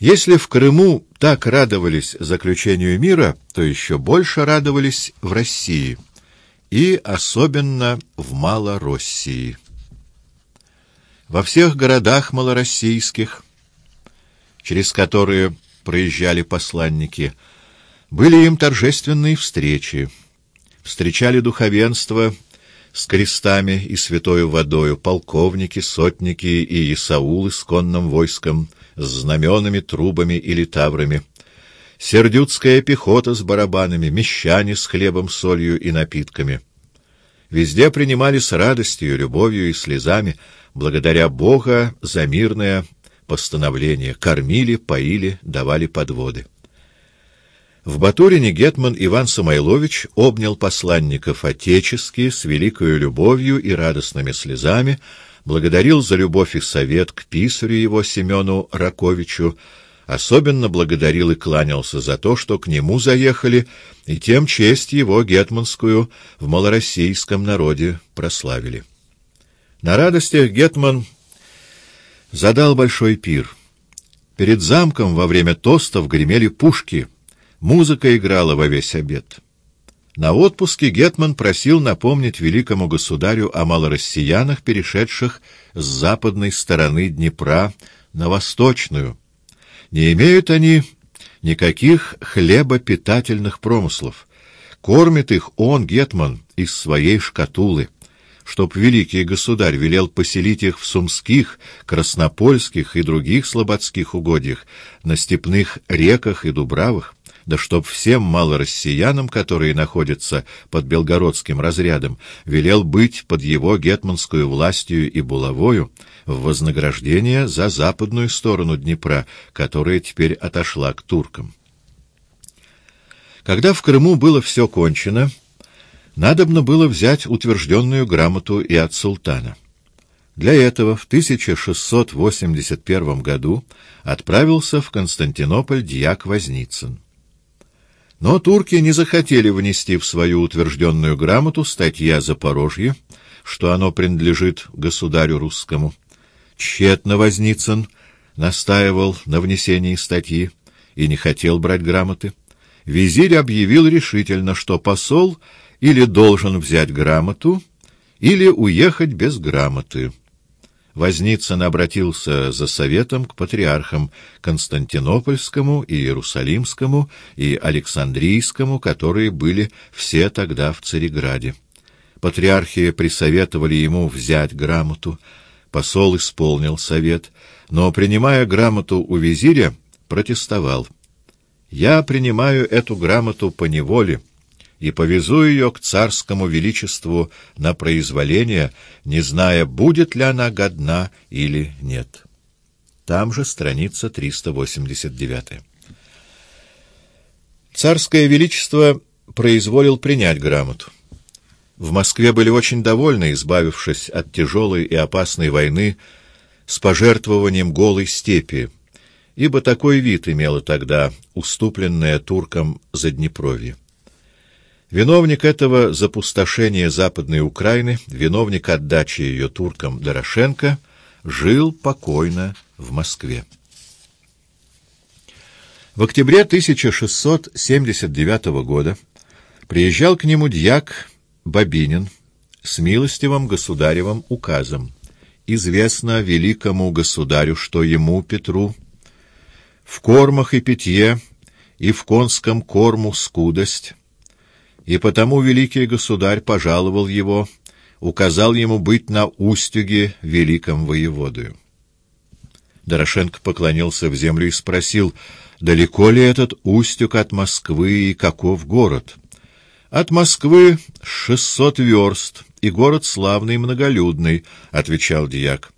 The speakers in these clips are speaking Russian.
Если в Крыму так радовались заключению мира, то еще больше радовались в России, и особенно в Малороссии. Во всех городах малороссийских, через которые проезжали посланники, были им торжественные встречи. Встречали духовенство с крестами и святою водою, полковники, сотники и Исаулы с конным войском, с знаменами, трубами или таврами, сердютская пехота с барабанами, мещане с хлебом, солью и напитками. Везде принимали с радостью, любовью и слезами, благодаря Бога за мирное постановление, кормили, поили, давали подводы. В Батурине гетман Иван Самойлович обнял посланников отечески с великою любовью и радостными слезами, благодарил за любовь и совет к писарю его Семену Раковичу, особенно благодарил и кланялся за то, что к нему заехали, и тем честь его гетманскую в малороссийском народе прославили. На радостях гетман задал большой пир. Перед замком во время тостов гремели пушки — Музыка играла во весь обед. На отпуске Гетман просил напомнить великому государю о малороссиянах, перешедших с западной стороны Днепра на восточную. Не имеют они никаких хлебопитательных промыслов. Кормит их он, Гетман, из своей шкатулы чтоб великий государь велел поселить их в Сумских, Краснопольских и других слободских угодьях, на степных реках и дубравах, да чтоб всем малороссиянам, которые находятся под белгородским разрядом, велел быть под его гетманскую властью и булавою в вознаграждение за западную сторону Днепра, которая теперь отошла к туркам. Когда в Крыму было все кончено, надобно было взять утвержденную грамоту и от султана. Для этого в 1681 году отправился в Константинополь дьяк Возницын. Но турки не захотели внести в свою утвержденную грамоту статья Запорожье, что оно принадлежит государю русскому. Тщетно Возницын настаивал на внесении статьи и не хотел брать грамоты. Визирь объявил решительно, что посол или должен взять грамоту, или уехать без грамоты. Возницын обратился за советом к патриархам Константинопольскому и Иерусалимскому и Александрийскому, которые были все тогда в Цареграде. Патриархи присоветовали ему взять грамоту. Посол исполнил совет, но, принимая грамоту у визиря, протестовал. «Я принимаю эту грамоту по неволе» и повезу ее к царскому величеству на произволение, не зная, будет ли она годна или нет. Там же страница 389. Царское величество произволил принять грамоту. В Москве были очень довольны, избавившись от тяжелой и опасной войны с пожертвованием голой степи, ибо такой вид имела тогда уступленная туркам Заднепровье. Виновник этого запустошения Западной Украины, виновник отдачи ее туркам Дорошенко, жил покойно в Москве. В октябре 1679 года приезжал к нему дьяк Бабинин с милостивым государевым указом. Известно великому государю, что ему, Петру, в кормах и питье и в конском корму скудость, и потому великий государь пожаловал его, указал ему быть на Устюге великом воеводою. Дорошенко поклонился в землю и спросил, далеко ли этот Устюг от Москвы и каков город? От Москвы шестьсот верст, и город славный и многолюдный, — отвечал дьяк.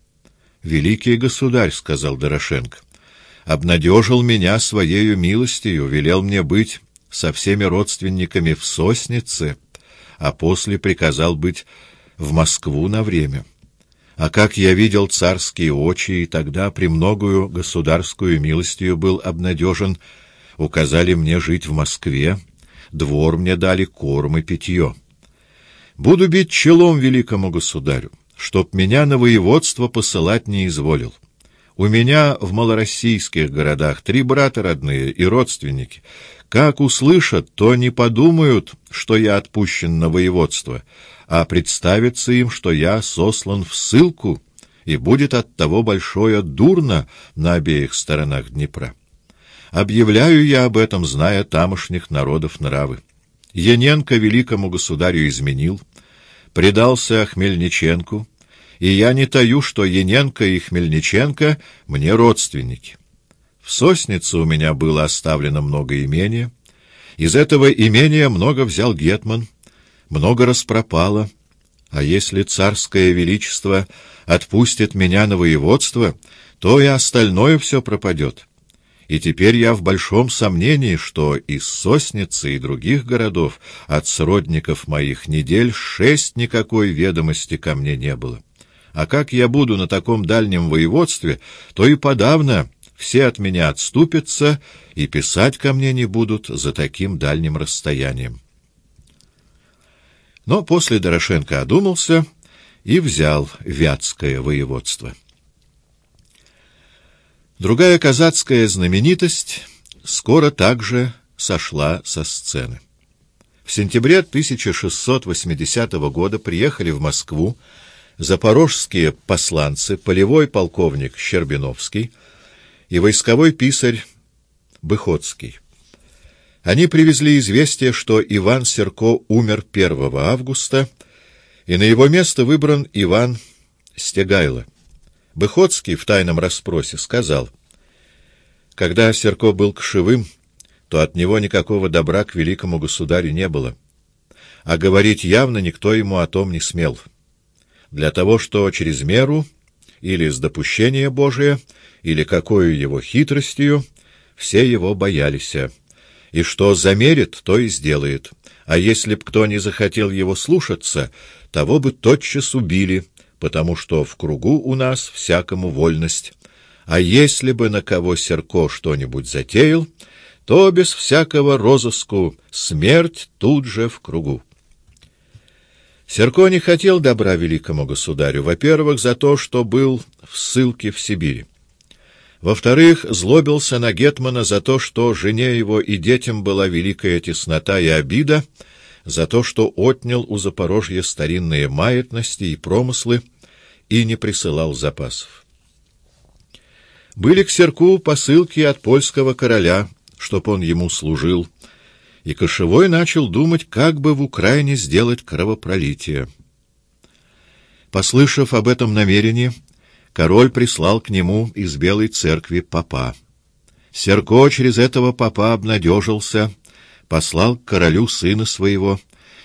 Великий государь, — сказал Дорошенко, — обнадежил меня своею милостью, велел мне быть со всеми родственниками в Соснице, а после приказал быть в Москву на время. А как я видел царские очи, и тогда премногую государскую милостью был обнадежен, указали мне жить в Москве, двор мне дали корм и питье. Буду бить челом великому государю, чтоб меня на воеводство посылать не изволил. У меня в малороссийских городах три брата родные и родственники. Как услышат, то не подумают, что я отпущен на воеводство, а представится им, что я сослан в ссылку, и будет от того большое дурно на обеих сторонах Днепра. Объявляю я об этом, зная тамошних народов нравы. Яненко великому государю изменил, предался Хмельниченку, и я не таю, что Яненко и Хмельниченко мне родственники. В Соснице у меня было оставлено много имения. Из этого имения много взял Гетман, много распропало. А если царское величество отпустит меня на воеводство, то и остальное все пропадет. И теперь я в большом сомнении, что из Сосницы и других городов от сродников моих недель шесть никакой ведомости ко мне не было. А как я буду на таком дальнем воеводстве, то и подавно все от меня отступятся и писать ко мне не будут за таким дальним расстоянием. Но после Дорошенко одумался и взял Вятское воеводство. Другая казацкая знаменитость скоро также сошла со сцены. В сентябре 1680 года приехали в Москву запорожские посланцы, полевой полковник Щербиновский и войсковой писарь Быходский. Они привезли известие, что Иван Серко умер 1 августа, и на его место выбран Иван Стегайло. Быходский в тайном расспросе сказал, когда Серко был кшевым, то от него никакого добра к великому государю не было, а говорить явно никто ему о том не смел для того, что через меру или с допущения Божия, или какой его хитростью, все его боялись, и что замерит, то и сделает, а если б кто не захотел его слушаться, того бы тотчас убили, потому что в кругу у нас всякому вольность, а если бы на кого Серко что-нибудь затеял, то без всякого розыску смерть тут же в кругу. Серко не хотел добра великому государю, во-первых, за то, что был в ссылке в Сибири. Во-вторых, злобился на Гетмана за то, что жене его и детям была великая теснота и обида, за то, что отнял у Запорожья старинные маятности и промыслы и не присылал запасов. Были к Серку посылки от польского короля, чтоб он ему служил, и Кошевой начал думать, как бы в Украине сделать кровопролитие. Послышав об этом намерении, король прислал к нему из Белой церкви папа. Серко через этого папа обнадежился, послал к королю сына своего,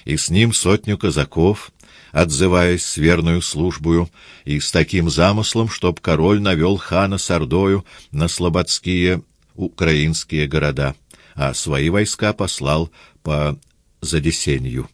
и с ним сотню казаков, отзываясь с верную службою и с таким замыслом, чтоб король навел хана с Ордою на слободские украинские города а свои войска послал по Задесенью.